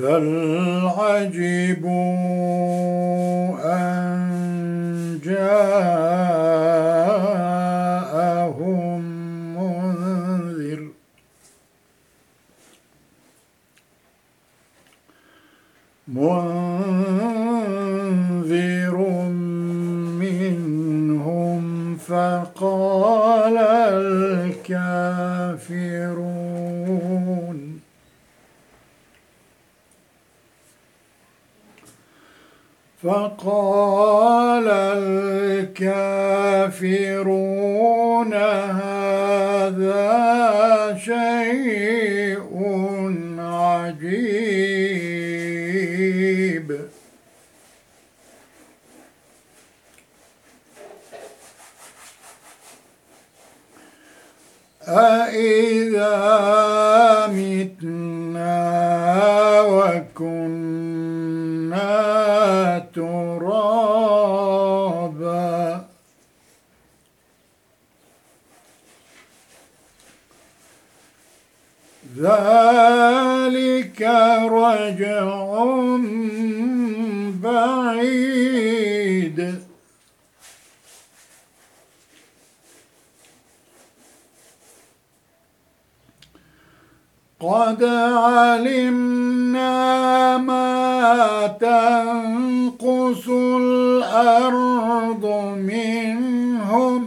بل عجبوا أن جاءهم منذر منذر فقال الكافرون هذا شيء عجيب. أإذا متنا ذلك رجع بعيد. قد علمنا ما تنقص الأرض منهم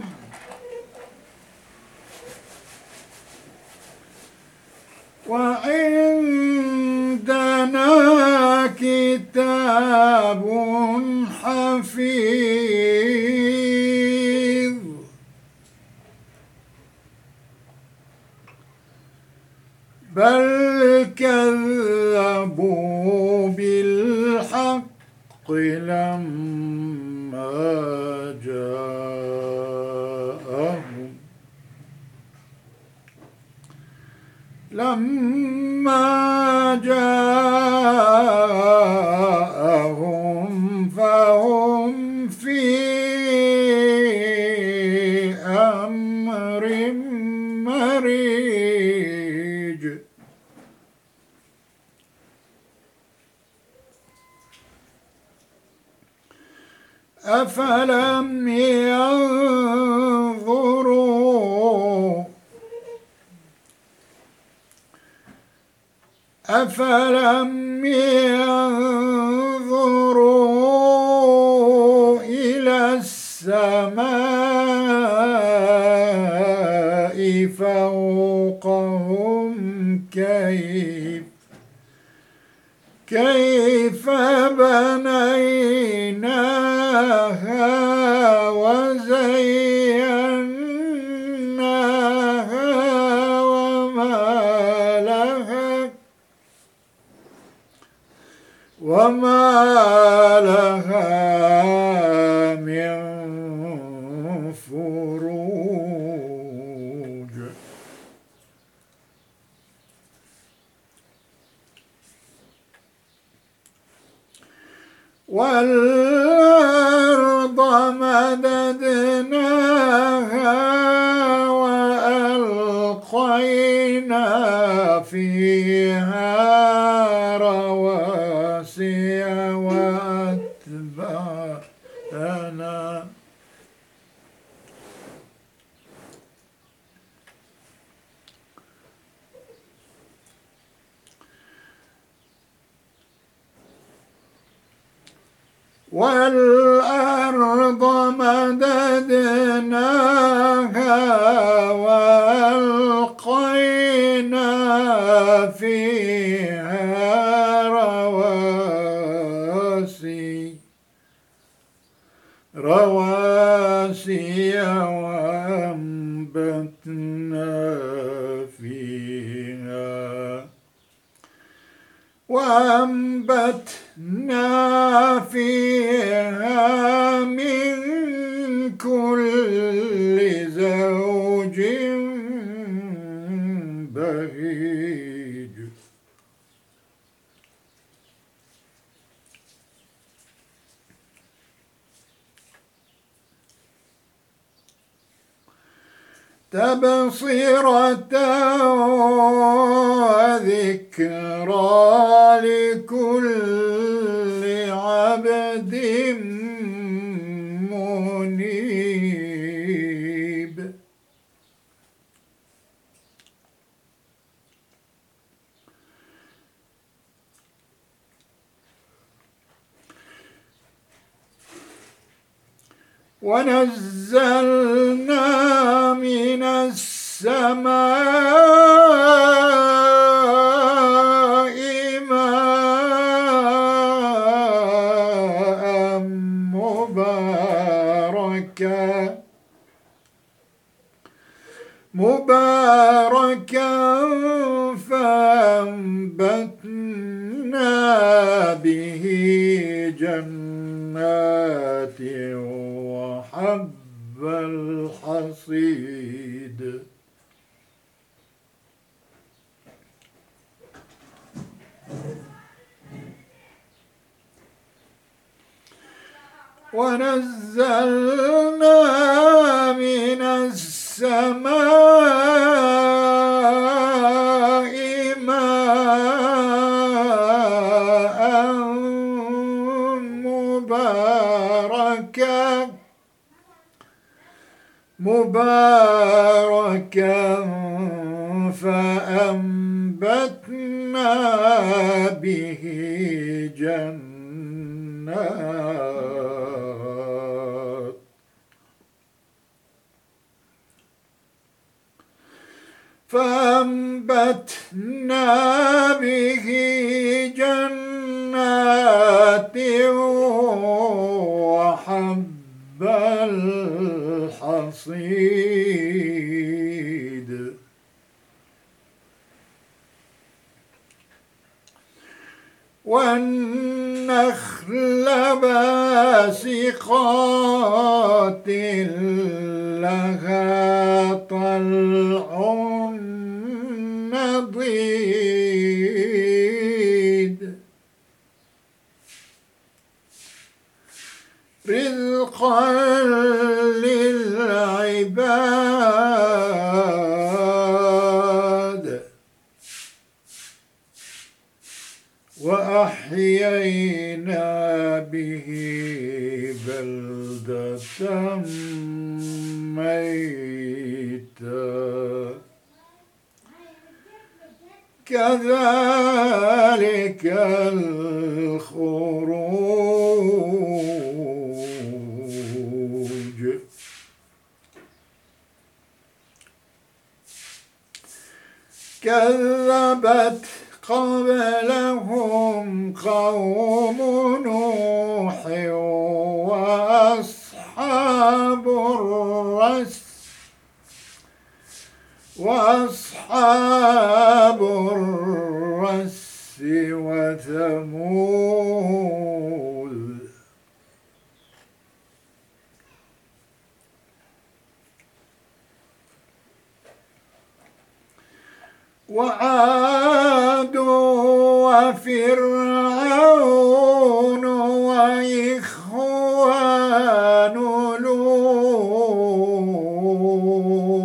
وعندنا كتاب حفيظ بل كذبوا بالحق لما جاءهم لما جاءهم أفلم ينظروا؟ أفلم ينظروا إلى السماء فوقهم كيف كيف مددناها وألقينا فيها رواسي وأتبعنا والأرض مددناها وألقينا فيها رواسي. رواسي وأنبتنا فيها. وأنبتنا فيها من كل زوج بهيج تبصرة وذكرى لكل عبد منيب ونزلنا من السماء ونزلنا من السماء والنخل باسقات لها طلع نضيد. رزقا بلدة ميتا كذلك الخروج كذبت قبلهم قوم نوح وأصحاب الرس وأصحاب الرس وثمود. وعاد وفرعون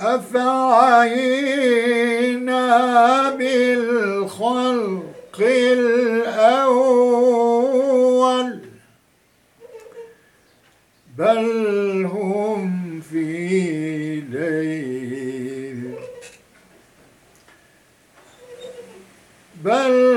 أفعينا بالخلق الأول؟ بل هم في ليل. بل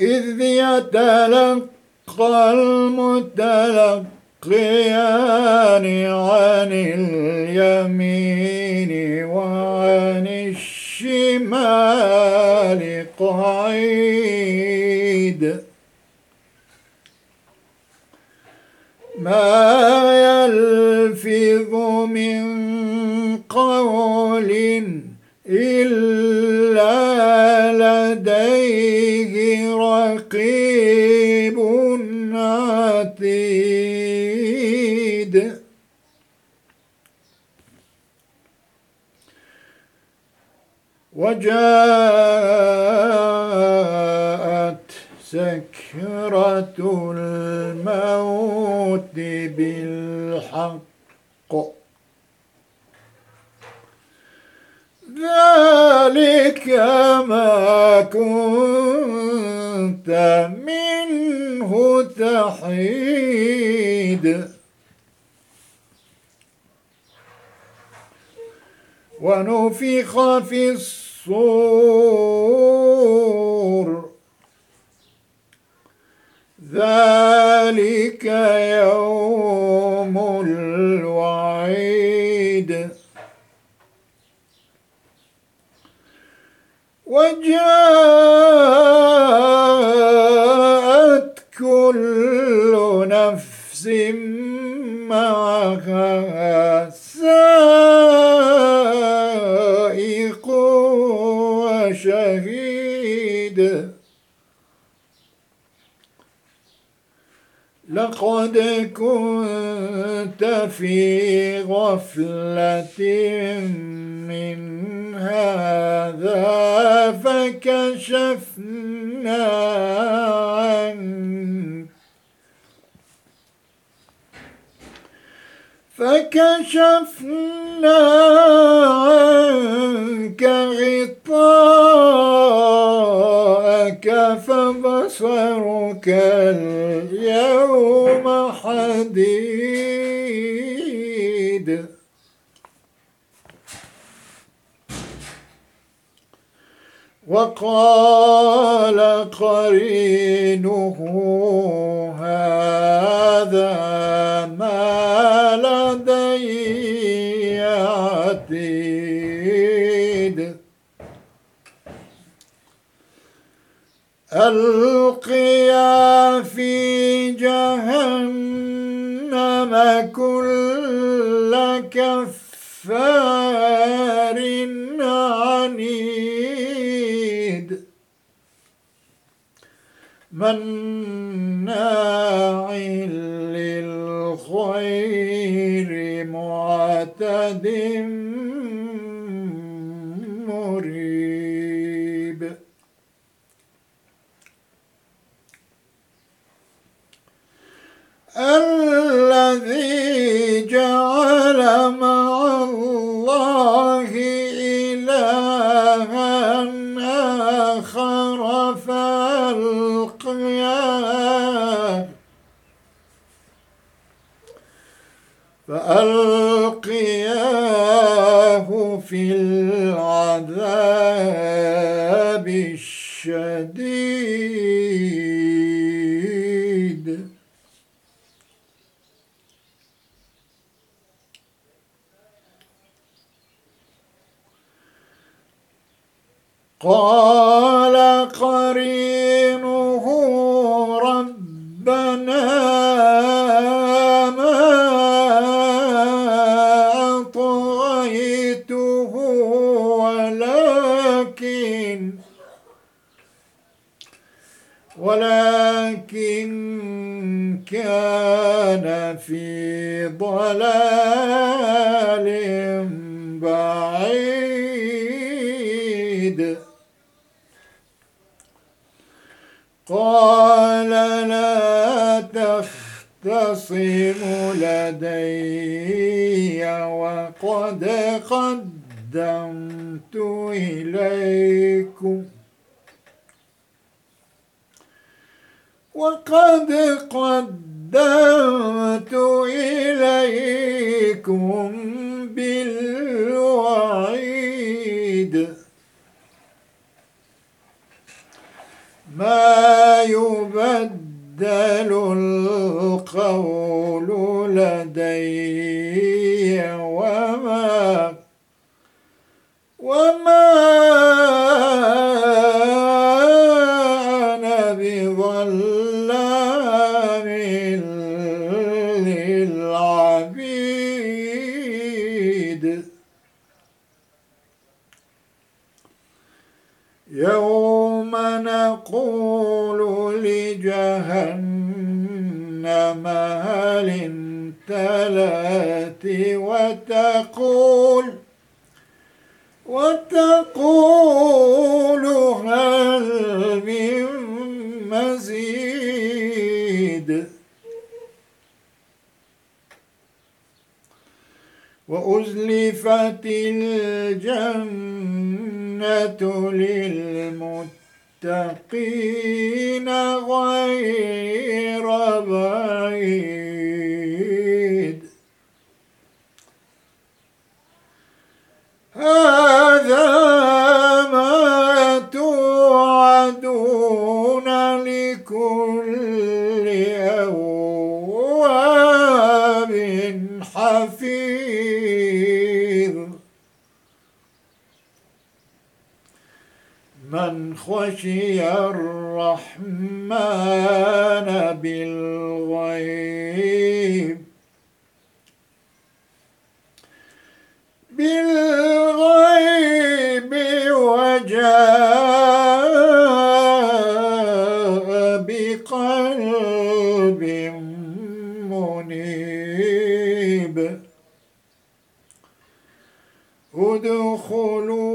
إذ يتلقى المتلقيان عن اليمين وعن الشمال قعيد. ما يلفظ من قول إلا لديه رقيب عتيد. وجاءت سكرة الموت بالحق. ذلك ما كنت منه تحيد. ونفخ في الصور. ذلك يوم لقد كنت في غفلة من هذا فكشفنا عنك. فكشفنا عنك غطاءك فبصرك وقال قرينه هذا ما لدي عتيد. ألقيا في جهنم كل كفار. مناع للخير معتد فألقياه في العذاب الشديد. قال إليكم. وقد قدمت إليكم بالوعيد. ما يبدل القول لدي وما أنا بظلام للعبيد. يوم نقول لجهنم هل وتقول وتقول هل من مزيد؟ وأزلفت الجنة للمتقين غير بعيد. هذا ما توعدون لكل أواب حفيظ. من خشي الرحمن بالغيب بالغيب وجاء بقلب منيب. ادخلوها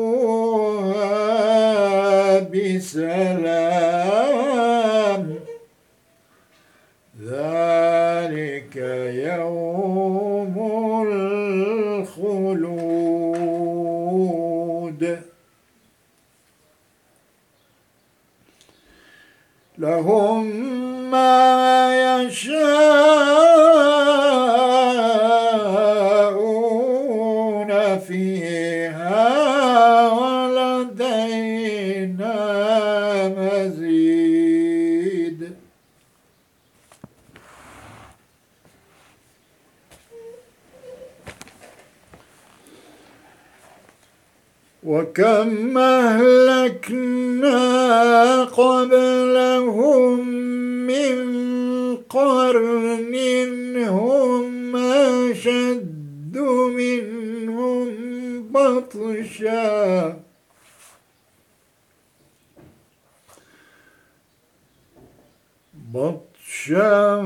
لهم ما يشاءون. وكم أهلكنا قبلهم من قرن هم أشد منهم بطشا. بطشا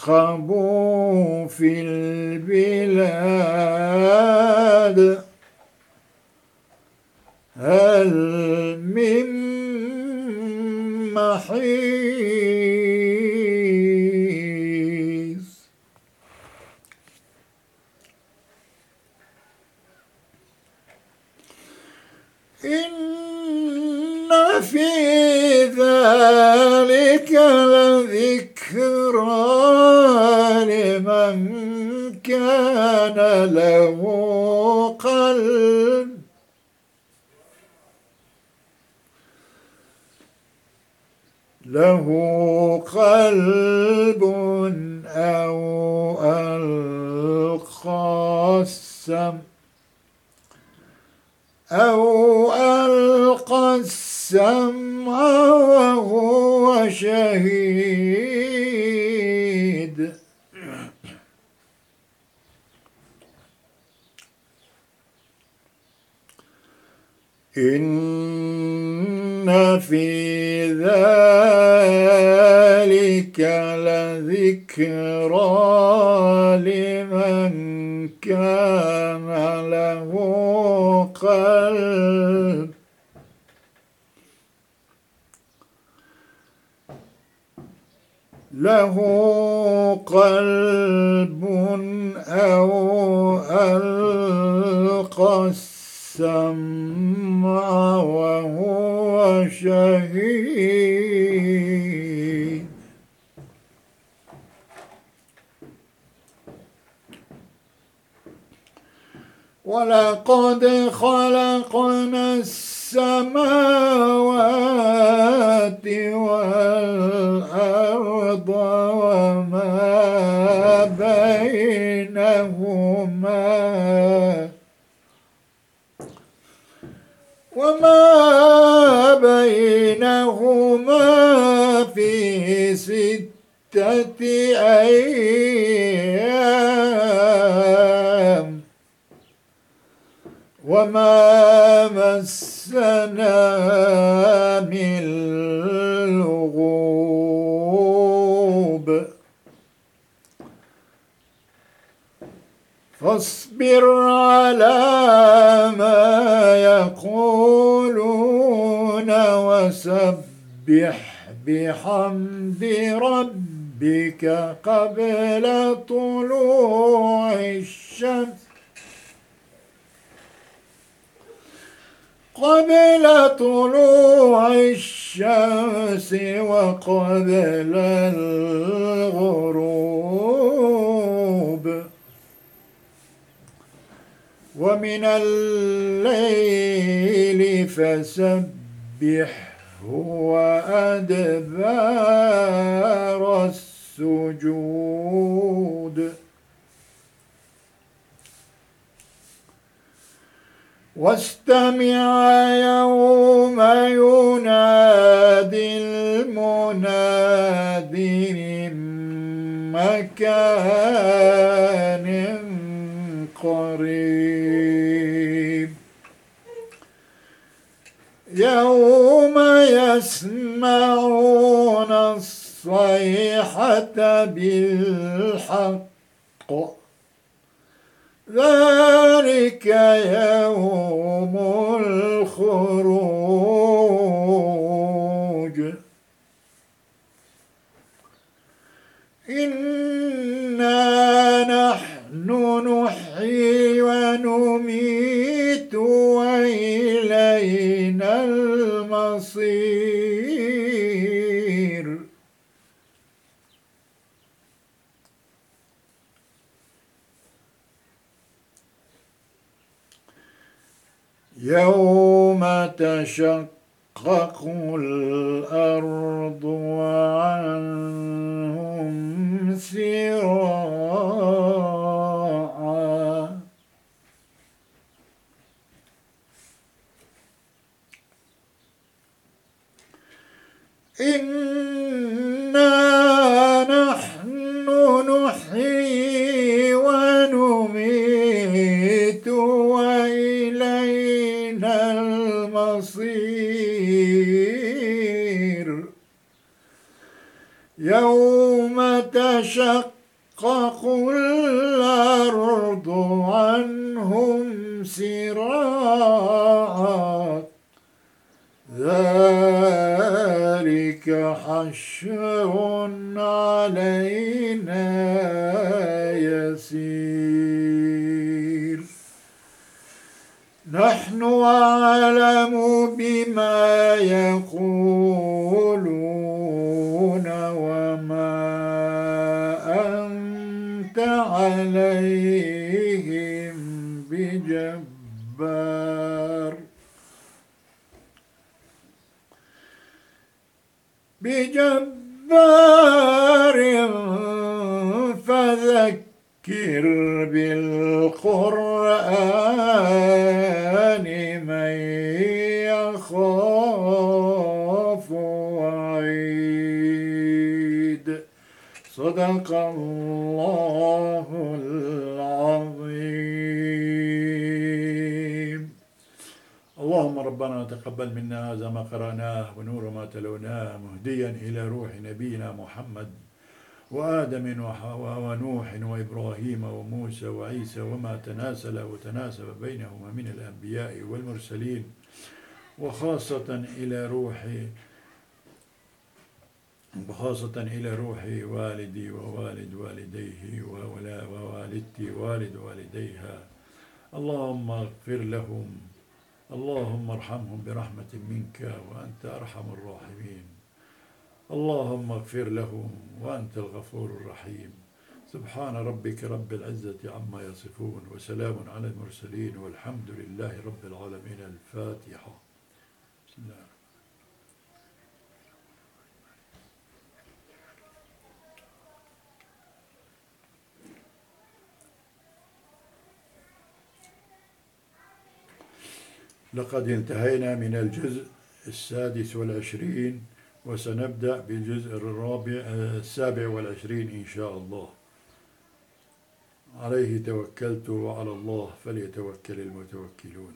فنقبوا في البلاد. هل من محيص كان له قلب. له قلب أو ألقى السمع أو ألقى السمع وهو شهيد. إن في ذلك لذكرى لمن كان له قلب له قلب أو ألقى السم وهو شهيد. ولقد خلقنا السماوات والأرض وما بينهما. وما بينهما في ستة أيام. وما مسنا من لغوب فاصبر على ما يقولون وسبح بحمد ربك قبل طلوع الشمس. قبل طلوع الشمس وقبل الغروب. ومن الليل فسبحه وأدبار السجود. واستمع يوم ينادي المناد من مكان قريب يوم يسمعون الصيحة بالحق. ذلك يوم الخروج إنا نحن نحيي ونميت وإلينا المصير يوم تشقق الأرض وعنهم سراعا إنا نحن نحيي ونميت وإلينا المصير يوم تشقق الأرض عنهم سراعا حشر علينا يسير. نحن أعلم بما يقولون بجبار فذكر بالقرآن من يخاف وعيد. صدق الله. تقبل منا هذا ما قرأناه ونور ما تلوناه مهديا إلى روح نبينا محمد وآدم وحواء ونوح وإبراهيم وموسى وعيسى وما تناسل وتناسب بينهما من الأنبياء والمرسلين وخاصة إلى روح وخاصة إلى روح والدي ووالد والديه ووالدتي والد والديها اللهم اغفر لهم اللهم ارحمهم برحمة منك وأنت أرحم الراحمين. اللهم اغفر لهم وأنت الغفور الرحيم. سبحان ربك رب العزة عما يصفون وسلام على المرسلين والحمد لله رب العالمين. الفاتحة. بسم الله. لقد انتهينا من الجزء السادس والعشرين وسنبدأ بالجزء الرابع السابع والعشرين إن شاء الله. عليه توكلت وعلى الله فليتوكل المتوكلون.